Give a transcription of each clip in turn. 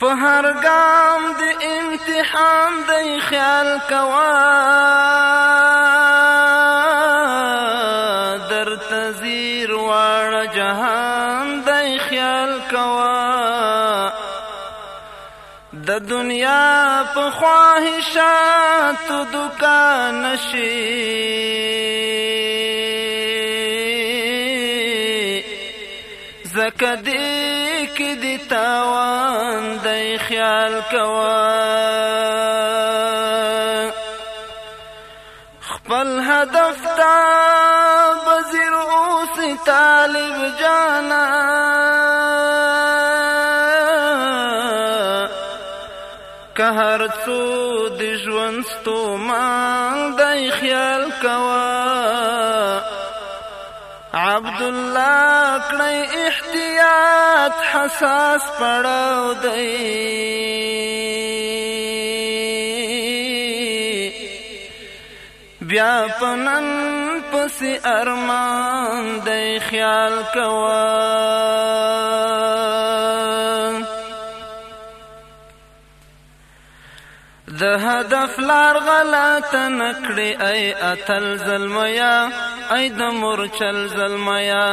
په هر ګام د امتحان د خیال کوا در تزیر واړه جهان د خیال کوا د دنیا په خواهشات دکان شي زکه کې دی تاوان دی خیال کوا خپل هدف تا بزر اوس طالب جانا که هر څو د ژوند ستو مان دی خیال کوا عبد الله کړی احتیاط حساس پړاو دی بیا پنن پس ارمان دی خیال کوا د هدف لار غلط نکړي اي اتل زلمیا ای د مورچل زلمیا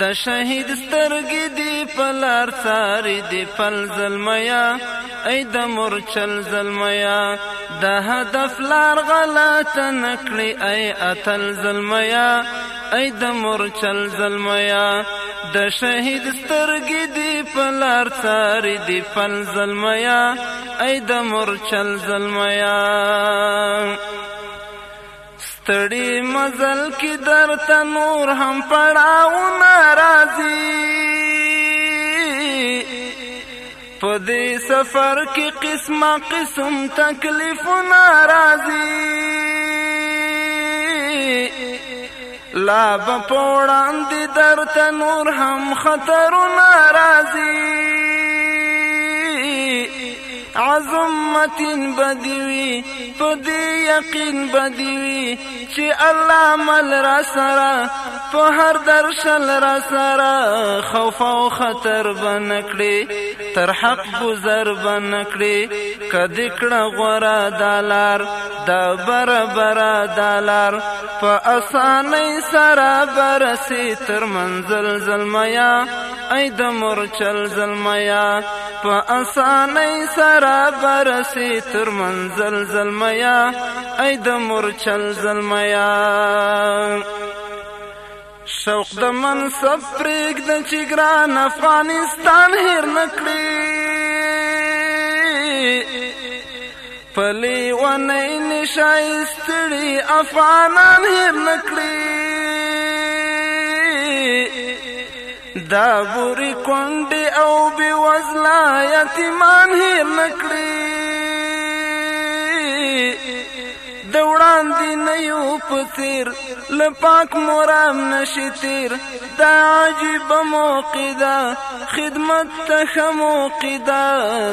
د شهید سترګې دی پلار ساری دی پل زلمیا ای د مورچل زلمیا د هدف لار غلط نکړي ای اتل زلمیا ای د مورچل زلمیا د شهید سترګې دی پلار ساری دی پل زلمیا ای د مورچل زلمیا ستړي مزل کې درته نور هم پړاو ناراضي په دې سفر کې قسمه قسم تکلیف ناراضي لا بپوڑان دی در تنور هم خطر ناراضی عظمت بدوی په دې یقین بدی وي چې الله مل را سره په هر درشل را سره خوف او خطر بنکړي تر حق گذر بنکړي کدی کړه غورا دالار دا برابر دالار په اسانه سره برسي تر منزل زلمیا اې د مرچل زلمیا په اسانۍ سره برسي تر منزل زلمیا ای د مرچل زلمیا شوق د منصب پرېږد چې ګران افغانستان هېر نکړي پلی ونې نشایستړي افغانان هېر نکړي دا بوري کونډې او بې وزله یتیمان هیر نکړي باندې نه یو پتیر لپاک مرام نشي تیر دا عجیب موقدا خدمت ته موقدا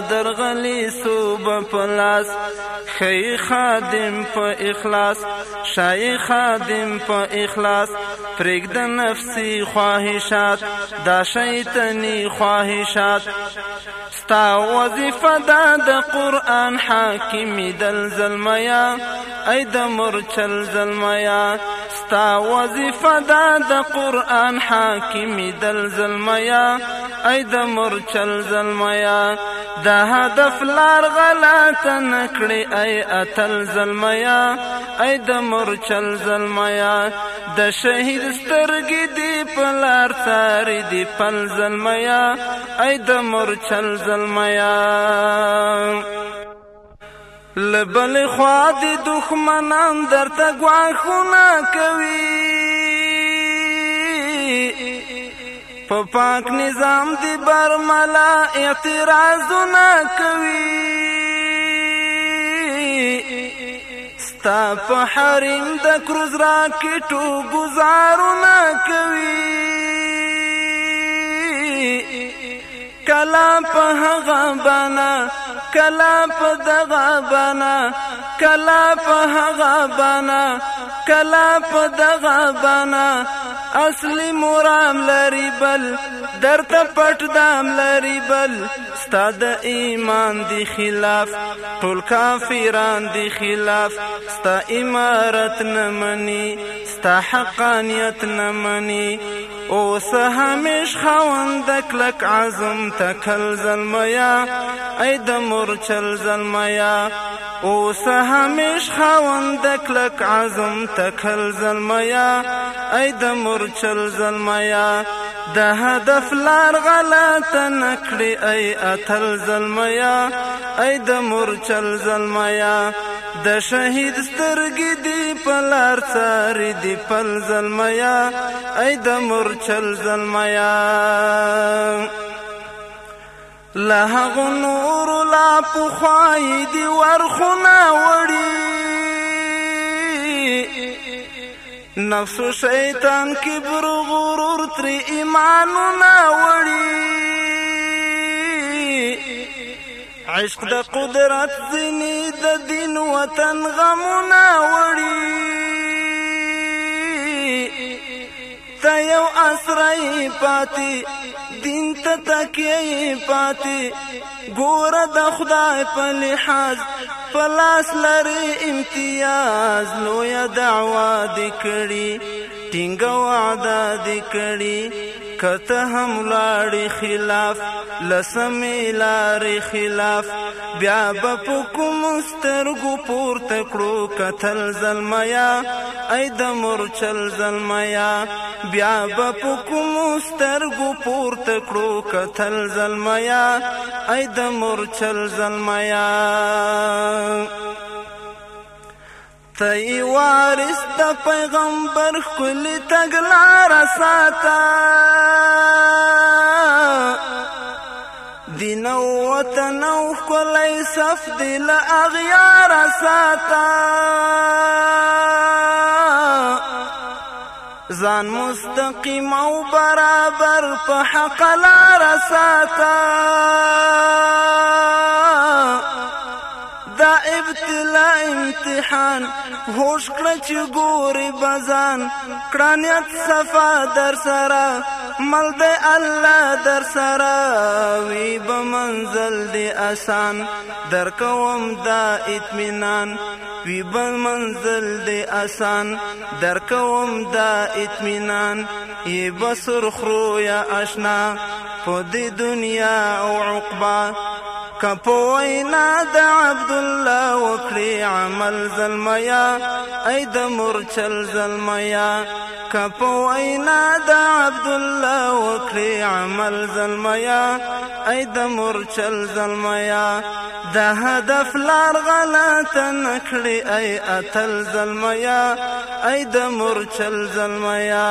درغلی صوب پلاس خی خادم په اخلاص شای خادم په اخلاص پرګ د نفسي خواهشات دا شیطانی خواهشات ستا وظیفه دا د قران حاکم دل زلمیا ای د مرچل زلمیا ستا وظیفه دا د قران حاکم دل زلمیا ای د مرچل زلمیا د هدف لار غلط نکړي ای اتل زلمیا ای د مرچل زلمیا د شهید سترګې دی پلار ساری دی پل زلمیا ای د مرچل زلمیا لبل خوا دي دښمنان درته غواخونه کوي په پاک نظام دی برملا اعتراضونه کوي ستا په حریم د کروز راکټو گزارونه کوي کلا په هغه بنا کلا په دغه بنا کلا په هغه بنا کلا په دغه بنا اصلي مرام لري بل درته پټ دام لري بل ستاد ایمان دی خلاف ټول کافران دی خلاف ستا امارت نه مني ستا حقانیت نه مني اوس همیش خوند کلک عزم تکل زلمیا ای د مرچل زلمیا اوس همیش خوند کلک عزم تکل زلمیا ای د مرچل زلمیا د هدف لار غلط نکړي ای اتل زلمیا ای د مرچل زلمیا د شهید سترګې دی پلار ساری دی پل زلمیا ای د مرچل زلمیا له غنور لا پخای دی ورخنا وړي نفس شیطان کبر غرور تر ایمان نه وړي عشق د قدرت ځنی د دین وطن غمونه وړي ته یو اسرای پاتې دین ته تکیه پاتې ګور د خدای په لحاظ پلاس لري امتیاز لوی دعوا دکړي ټینګ وعده دکړي کته هم لاړی خلاف لسمې لارې خلاف بیا به په کوم سترګو پورته کړو کتل زلمیا ای د مورچل زلمیا بیا به په کوم سترګو پورته کړو کتل زلمیا ای د مورچل زلمیا تی وارست پیغمبر خلی تگلار ساتا دینو وطن او کولای صف دل اغیار ساتا ځان مستقیم او برابر په حق لار ساتا دا ابتلا امتحان هوش کړه چې ګوري بزان کړه نیت صفا در سره مل د الله در سره وی به منزل دی آسان در کوم دا اطمینان وی به منزل دی آسان در کوم دا اطمینان ای بسر خرو یا آشنا په دې دنیا او عقبا کپوینا د عبد الله وکړي عمل زلمیا اې د مرچل زلمیا کپ وینا د عبد الله وکړي عمل زلمیا اې د مرچل زلمیا د هدف لار غلط نکړي اې اتل زلمیا اې د مرچل زلمیا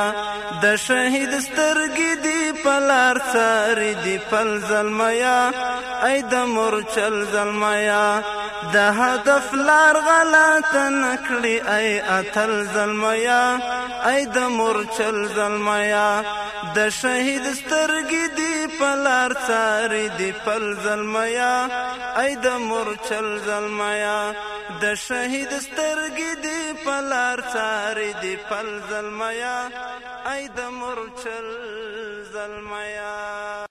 د شهید سترګې دی پلار ساري دی پل زلمیا اې د مرچل زلمیا د هدف لار غلط نکړي ای اتل زلمیا ای د مورچل زلمیا د شهید سترګې دی پلار ساری دی پل زلمیا ای د مورچل زلمیا د شهید سترګې دی پلار ساری دی پل زلمیا ای د مورچل زلمیا